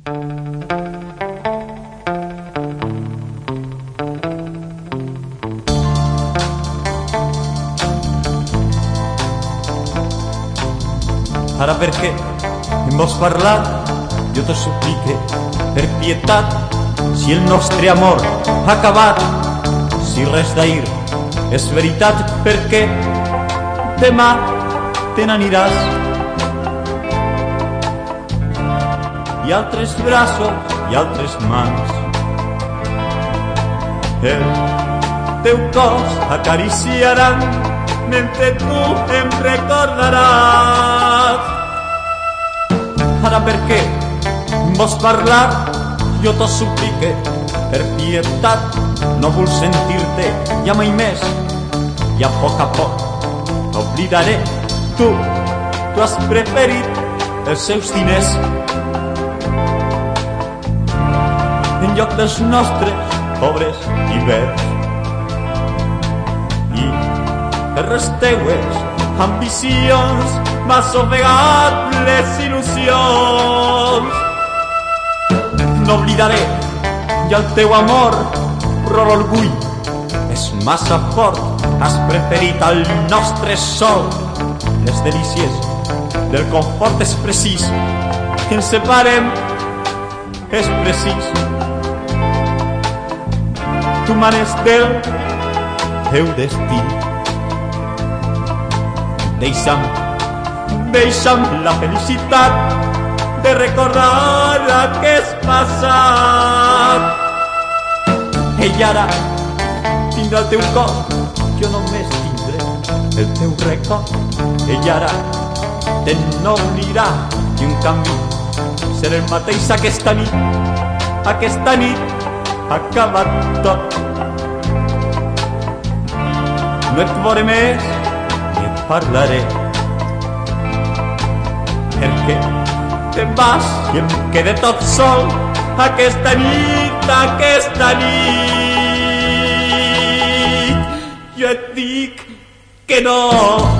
Ara perché em vols parlar? Jo te suplique, per pietat, si el nostre amor acabat, si res d'ahir és veritat, perquè demà te n'aniràs. I altres braços i altres mans el teu cos acariciaran mentre tu em recordaràs. Ara per què vols parlar? Jo t'ho suplique, per pietat, no vull sentir-te ja mai més. I a poc a poc t'oblidaré. Tu, tu has preferit els seus diners dels nostres pobres. I per les teues ambicions m'has ofegat les il·lusions. No oblidaré ja el teu amor, però l'orgull és massa fort. Has preferit el nostre sol. Les delícies del confort és precís. Que ens separem és precís. Tu manes del teu destí. Deixa'm, deixa'm la felicitat de recordar aquest passat. I ara tindrà el teu cos, jo només tindré el teu record. I ara te n'oblirà i un canvi serà el mateix aquesta nit, aquesta nit tot. No més ni parlaré perquè te'n vas i em quedé tot sol aquesta nit, aquesta nit. Jo et dic que no.